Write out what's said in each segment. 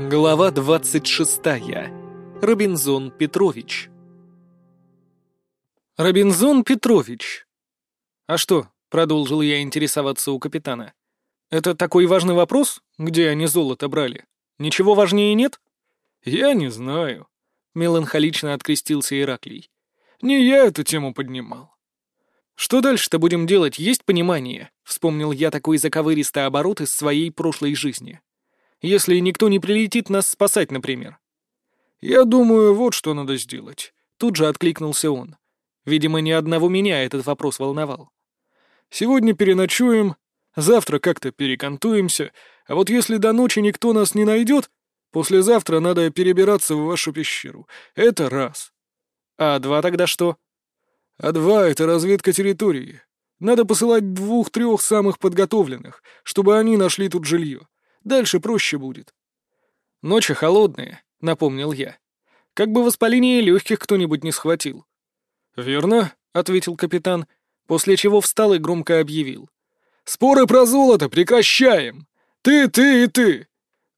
Глава 26. Робинзон Петрович. Робинзон Петрович. А что, продолжил я интересоваться у капитана. Это такой важный вопрос, где они золото брали? Ничего важнее нет? Я не знаю, меланхолично открестился Ираклий. Не я эту тему поднимал. Что дальше-то будем делать, есть понимание? Вспомнил я такой заковыристый оборот из своей прошлой жизни. Если никто не прилетит нас спасать, например. Я думаю, вот что надо сделать. Тут же откликнулся он. Видимо, ни одного меня этот вопрос волновал. Сегодня переночуем, завтра как-то перекантуемся, а вот если до ночи никто нас не найдет, послезавтра надо перебираться в вашу пещеру. Это раз. А два тогда что? А два — это разведка территории. Надо посылать двух-трех самых подготовленных, чтобы они нашли тут жилье. Дальше проще будет. Ночи холодные, — напомнил я. Как бы воспаление легких кто-нибудь не схватил. «Верно», — ответил капитан, после чего встал и громко объявил. «Споры про золото прекращаем! Ты, ты и ты!»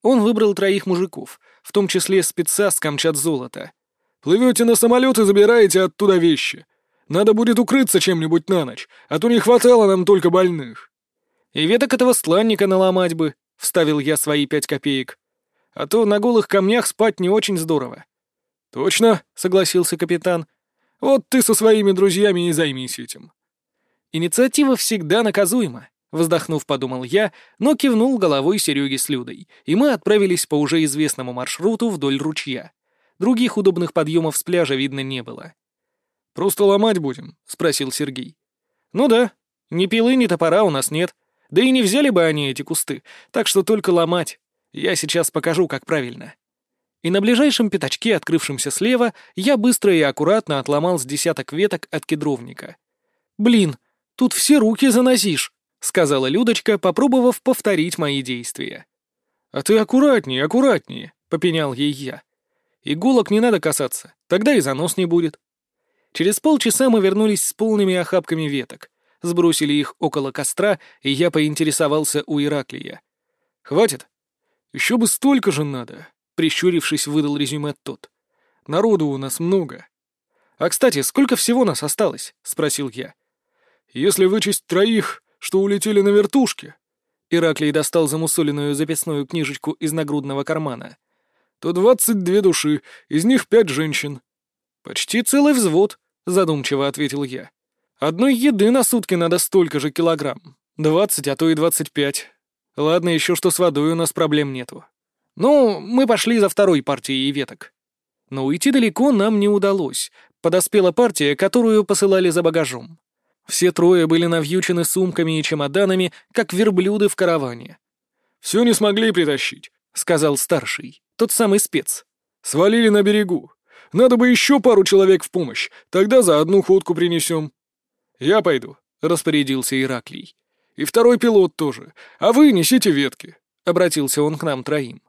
Он выбрал троих мужиков, в том числе спеца с Камчат золота. «Плывете на самолет и забираете оттуда вещи. Надо будет укрыться чем-нибудь на ночь, а то не хватало нам только больных». «И веток этого сланника наломать бы», — вставил я свои пять копеек. «А то на голых камнях спать не очень здорово». «Точно», — согласился капитан. «Вот ты со своими друзьями и займись этим». «Инициатива всегда наказуема», — вздохнув, подумал я, но кивнул головой Сереге с Людой, и мы отправились по уже известному маршруту вдоль ручья. Других удобных подъемов с пляжа видно не было. «Просто ломать будем?» — спросил Сергей. «Ну да. Ни пилы, ни топора у нас нет. Да и не взяли бы они эти кусты, так что только ломать. Я сейчас покажу, как правильно». И на ближайшем пятачке, открывшемся слева, я быстро и аккуратно отломал с десяток веток от кедровника. «Блин, тут все руки заносишь», — сказала Людочка, попробовав повторить мои действия. «А ты аккуратнее, аккуратнее», — попенял ей я. «Иголок не надо касаться, тогда и занос не будет». Через полчаса мы вернулись с полными охапками веток сбросили их около костра, и я поинтересовался у Ираклия. «Хватит? Еще бы столько же надо», — прищурившись, выдал резюме тот. «Народу у нас много». «А, кстати, сколько всего нас осталось?» — спросил я. «Если вычесть троих, что улетели на вертушке», Ираклий достал замусоленную записную книжечку из нагрудного кармана. «То двадцать две души, из них пять женщин». «Почти целый взвод», — задумчиво ответил я. Одной еды на сутки надо столько же килограмм. Двадцать, а то и двадцать пять. Ладно, еще что с водой у нас проблем нету. Ну, мы пошли за второй партией веток. Но уйти далеко нам не удалось. Подоспела партия, которую посылали за багажом. Все трое были навьючены сумками и чемоданами, как верблюды в караване. «Все не смогли притащить», — сказал старший, тот самый спец. «Свалили на берегу. Надо бы еще пару человек в помощь, тогда за одну ходку принесем». «Я пойду», — распорядился Ираклий. «И второй пилот тоже. А вы несите ветки», — обратился он к нам троим.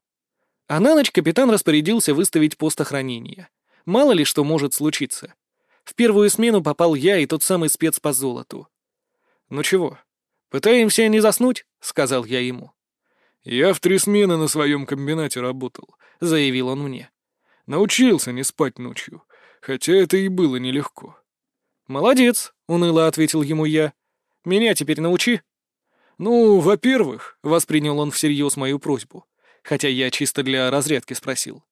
А на ночь капитан распорядился выставить пост охранения. Мало ли что может случиться. В первую смену попал я и тот самый спец по золоту. «Ну чего, пытаемся не заснуть?» — сказал я ему. «Я в три смены на своем комбинате работал», — заявил он мне. «Научился не спать ночью, хотя это и было нелегко». «Молодец», — уныло ответил ему я. «Меня теперь научи». «Ну, во-первых», — воспринял он всерьез мою просьбу, хотя я чисто для разрядки спросил.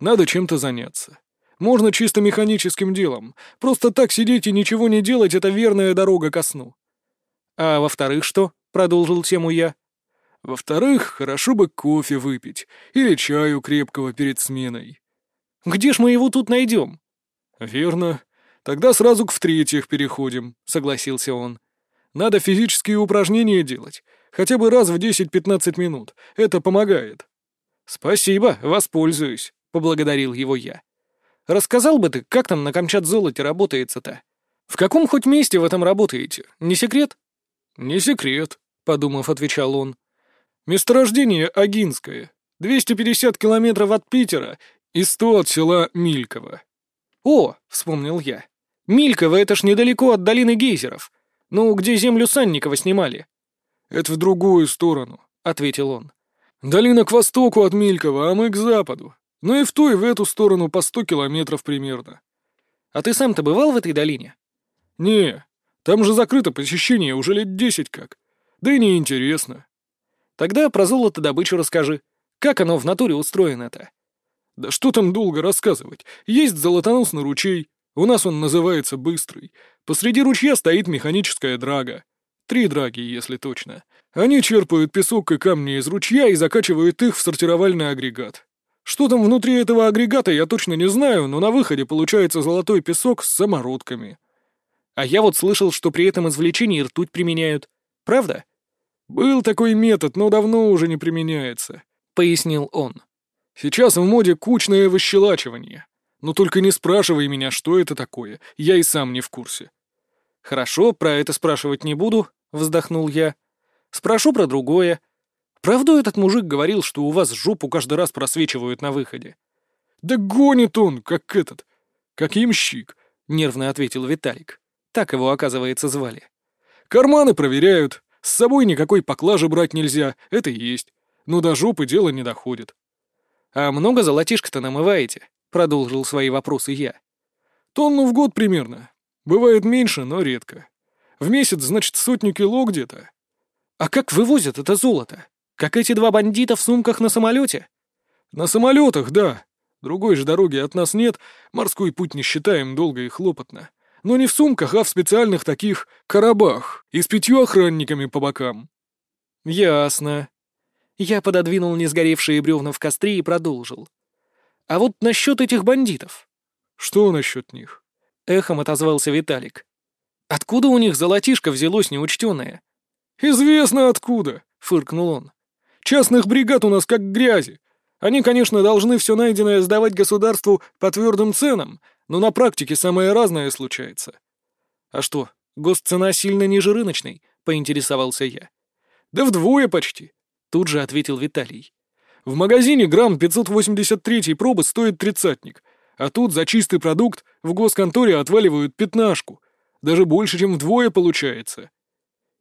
«Надо чем-то заняться. Можно чисто механическим делом. Просто так сидеть и ничего не делать — это верная дорога ко сну». «А во-вторых, что?» — продолжил тему я. «Во-вторых, хорошо бы кофе выпить или чаю крепкого перед сменой». «Где ж мы его тут найдем?» «Верно. Тогда сразу к в-третьих переходим», — согласился он. «Надо физические упражнения делать. Хотя бы раз в 10-15 минут. Это помогает». «Спасибо, воспользуюсь», — поблагодарил его я. «Рассказал бы ты, как там на Камчат-золоте работается-то? В каком хоть месте в этом работаете? Не секрет?» «Не секрет», — подумав, отвечал он. «Месторождение Агинское. 250 километров от Питера и 100 от села Мильково». «О!» — вспомнил я. Мильково — это ж недалеко от долины гейзеров. Ну, где землю Санникова снимали». «Это в другую сторону», — ответил он. Долина к востоку от Милькова, а мы к западу. Ну и в ту и в эту сторону по сто километров примерно. А ты сам-то бывал в этой долине? Не, там же закрыто посещение уже лет десять как. Да и неинтересно. Тогда про золото добычу расскажи. Как оно в натуре устроено-то? Да что там долго рассказывать. Есть золотоносный ручей. У нас он называется Быстрый. Посреди ручья стоит механическая драга. Три драги, если точно. Они черпают песок и камни из ручья и закачивают их в сортировальный агрегат. Что там внутри этого агрегата, я точно не знаю, но на выходе получается золотой песок с самородками. А я вот слышал, что при этом извлечении ртуть применяют. Правда? Был такой метод, но давно уже не применяется, — пояснил он. Сейчас в моде кучное выщелачивание. Но только не спрашивай меня, что это такое, я и сам не в курсе. Хорошо, про это спрашивать не буду, — вздохнул я. Спрошу про другое. Правду этот мужик говорил, что у вас жопу каждый раз просвечивают на выходе? Да гонит он, как этот, как ямщик, — нервно ответил Виталик. Так его, оказывается, звали. Карманы проверяют, с собой никакой поклажи брать нельзя, это есть. Но до жопы дело не доходит. «А много золотишко-то намываете?» — продолжил свои вопросы я. «Тонну в год примерно. Бывает меньше, но редко. В месяц, значит, сотню кило где-то». «А как вывозят это золото? Как эти два бандита в сумках на самолете?» «На самолетах, да. Другой же дороги от нас нет, морской путь не считаем долго и хлопотно. Но не в сумках, а в специальных таких коробах и с пятью охранниками по бокам». «Ясно», я пододвинул несгоревшие бревна в костре и продолжил. «А вот насчет этих бандитов». «Что насчет них?» — эхом отозвался Виталик. «Откуда у них золотишко взялось неучтенное?» «Известно откуда», — фыркнул он. «Частных бригад у нас как грязи. Они, конечно, должны все найденное сдавать государству по твердым ценам, но на практике самое разное случается». «А что, госцена сильно ниже рыночной?» — поинтересовался я. «Да вдвое почти. Тут же ответил Виталий. «В магазине грамм 583 пробы стоит тридцатник, а тут за чистый продукт в госконторе отваливают пятнашку. Даже больше, чем вдвое получается».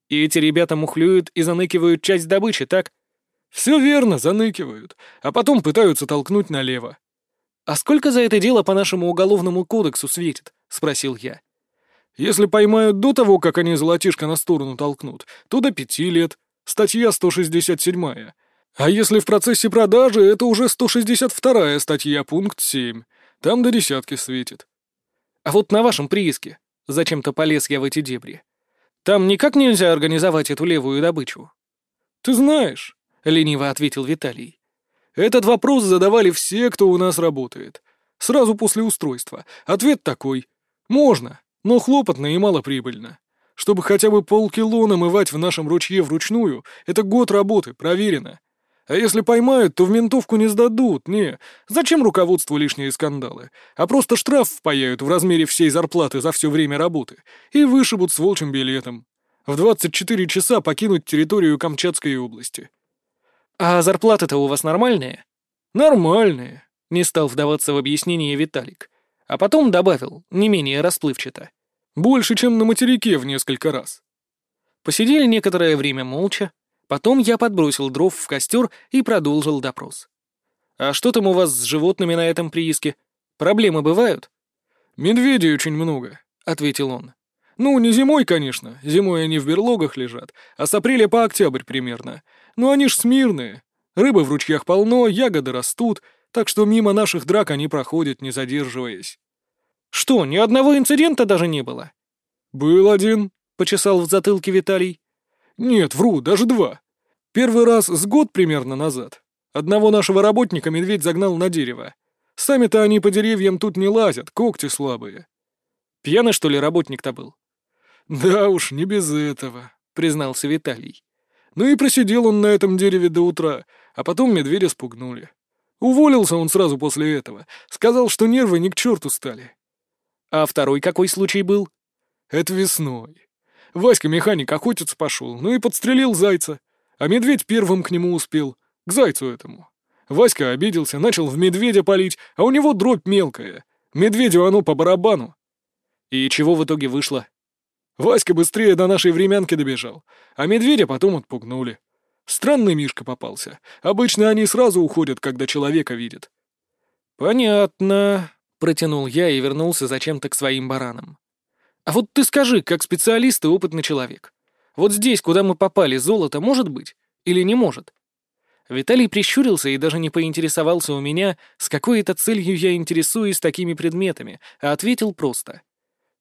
«И эти ребята мухлюют и заныкивают часть добычи, так?» «Все верно, заныкивают, а потом пытаются толкнуть налево». «А сколько за это дело по нашему уголовному кодексу светит?» — спросил я. «Если поймают до того, как они золотишко на сторону толкнут, то до пяти лет, Статья 167. А если в процессе продажи, это уже 162 статья, пункт 7. Там до десятки светит. А вот на вашем прииске, зачем-то полез я в эти дебри, там никак нельзя организовать эту левую добычу? Ты знаешь, — лениво ответил Виталий. Этот вопрос задавали все, кто у нас работает. Сразу после устройства. Ответ такой. Можно, но хлопотно и малоприбыльно. Чтобы хотя бы полкило намывать в нашем ручье вручную, это год работы, проверено. А если поймают, то в ментовку не сдадут, не. Зачем руководству лишние скандалы? А просто штраф впаяют в размере всей зарплаты за все время работы и вышибут с волчьим билетом. В 24 часа покинуть территорию Камчатской области. А зарплаты-то у вас нормальные? Нормальные. Не стал вдаваться в объяснение Виталик. А потом добавил, не менее расплывчато. Больше, чем на материке в несколько раз. Посидели некоторое время молча. Потом я подбросил дров в костер и продолжил допрос. «А что там у вас с животными на этом прииске? Проблемы бывают?» «Медведей очень много», — ответил он. «Ну, не зимой, конечно. Зимой они в берлогах лежат, а с апреля по октябрь примерно. Но они ж смирные. Рыбы в ручьях полно, ягоды растут, так что мимо наших драк они проходят, не задерживаясь. Что, ни одного инцидента даже не было? Был один, почесал в затылке Виталий. Нет, вру, даже два. Первый раз с год примерно назад. Одного нашего работника медведь загнал на дерево. Сами-то они по деревьям тут не лазят, когти слабые. Пьяный, что ли, работник-то был? Да уж, не без этого, признался Виталий. Ну и просидел он на этом дереве до утра, а потом медведя спугнули. Уволился он сразу после этого, сказал, что нервы ни к черту стали. А второй какой случай был? Это весной. Васька механик охотиться пошел, ну и подстрелил зайца. А медведь первым к нему успел, к зайцу этому. Васька обиделся, начал в медведя палить, а у него дробь мелкая. Медведю оно по барабану. И чего в итоге вышло? Васька быстрее до нашей времянки добежал, а медведя потом отпугнули. Странный Мишка попался. Обычно они сразу уходят, когда человека видят». «Понятно», — протянул я и вернулся зачем-то к своим баранам. «А вот ты скажи, как специалист и опытный человек, вот здесь, куда мы попали, золото может быть или не может?» Виталий прищурился и даже не поинтересовался у меня, с какой это целью я интересуюсь такими предметами, а ответил просто.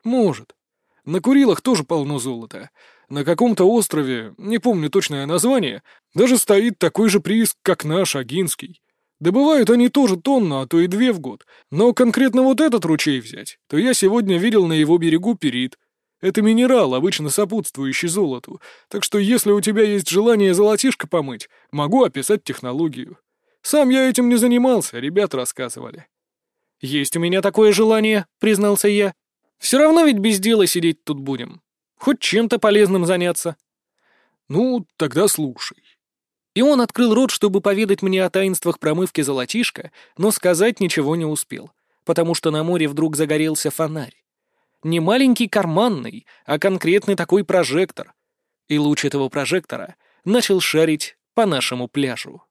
«Может. На Курилах тоже полно золота. На каком-то острове, не помню точное название, даже стоит такой же прииск, как наш, Агинский. Добывают они тоже тонну, а то и две в год. Но конкретно вот этот ручей взять, то я сегодня видел на его берегу перит. Это минерал, обычно сопутствующий золоту, так что если у тебя есть желание золотишко помыть, могу описать технологию. Сам я этим не занимался, ребята рассказывали». «Есть у меня такое желание», — признался я. «Все равно ведь без дела сидеть тут будем. Хоть чем-то полезным заняться». «Ну, тогда слушай». И он открыл рот, чтобы поведать мне о таинствах промывки золотишка, но сказать ничего не успел, потому что на море вдруг загорелся фонарь. Не маленький карманный, а конкретный такой прожектор. И луч этого прожектора начал шарить по нашему пляжу.